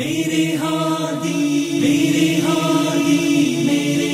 میرے ہادی میرے ہادی میرے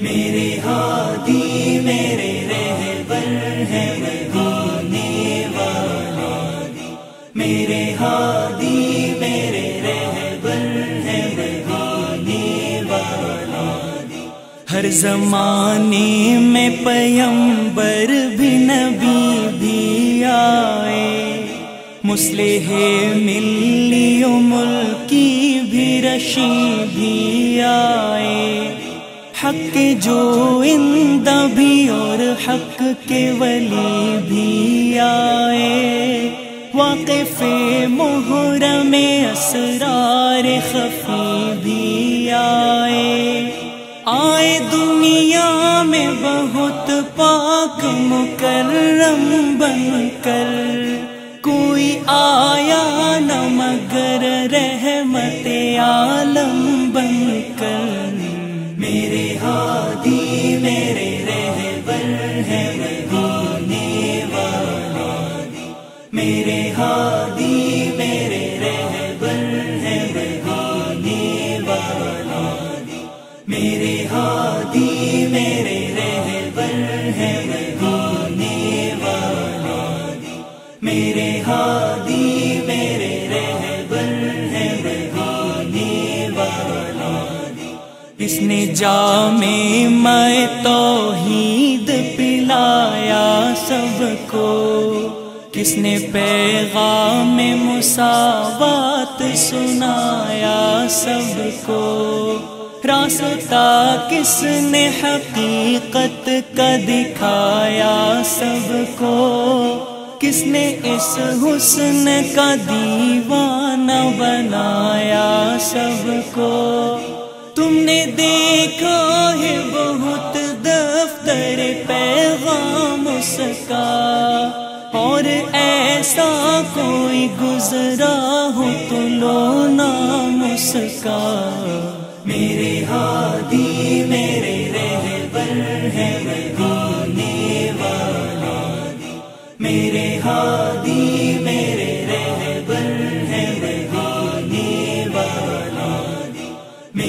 میرے ہادی، میرے رہبر ہے مدینے والے۔ میرے ہادی، میرے رہبر ہے مدینے والے۔ ہر زمانے میں پیمبر بھی نبی بھی آئے۔ مسلح ملی و ملکی بھی رشی بھی آئے۔ حق کے جو اندہ بھی اور حق کے ولی بھی آئے۔ واقف محرم اسرار خفی بھی آئے۔ آئے دنیا میں بہت پاک مکرم بن کر۔ کوئی آیا نہ مگر رحمت عالم بن کر۔ ہادی میرے رہبر ہے مدینے والا میرے ہادی میرے رہبر ہے مدینے والا میرے ہادی اس نے میں توحید پلایا سب کو۔ کس نے پیغام مساوات سنایا سب کو؟ راستہ کس نے حقیقت کا دکھایا سب کو؟ کس نے اس حسن کا دیوانہ بنایا سب کو؟ تم نے دیکھا ہے بہت دفتر پیغام اس کا۔ اور ایسا کوئی گزرا ہو تو لو نام اس کا۔ میرے ہادی، میرے رہبر ہے مدینے والا میرے ہادی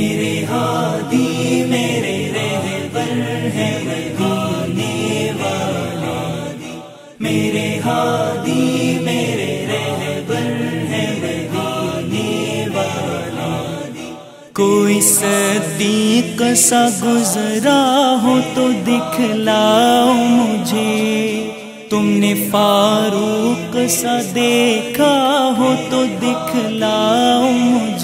میرے ہادی، میرے رہبر ہے مدینے والا۔ میرے ہادی، میرے رہبر ہے مدینے والا۔ کوئی صدیق سا گزرا ہو تو دکھلاؤ مجھے۔ تم نے فاروق سا دیکھا ہو تو دکھلاؤ مجھے۔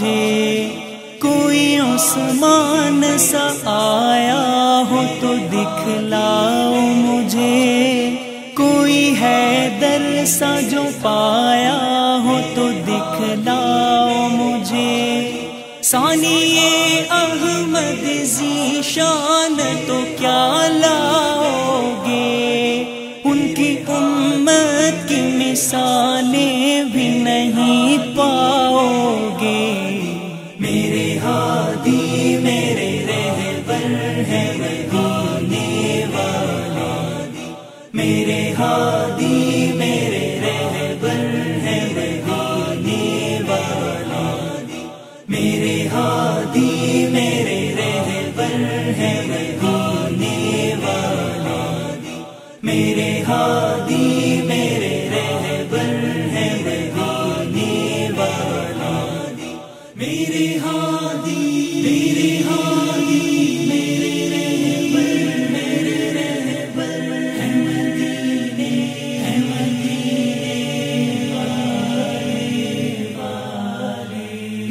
کوئی عثمان سا آیا ہو تو دکھلاؤ مجھے۔ کوئی ہے در سا جو پایا ہو تو دکھلاؤ مجھے۔ ثانی احمد زی شان تو کیا لاؤ گے؟ ان کی امت کی مثالیں میرے ہادی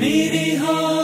میری ہاں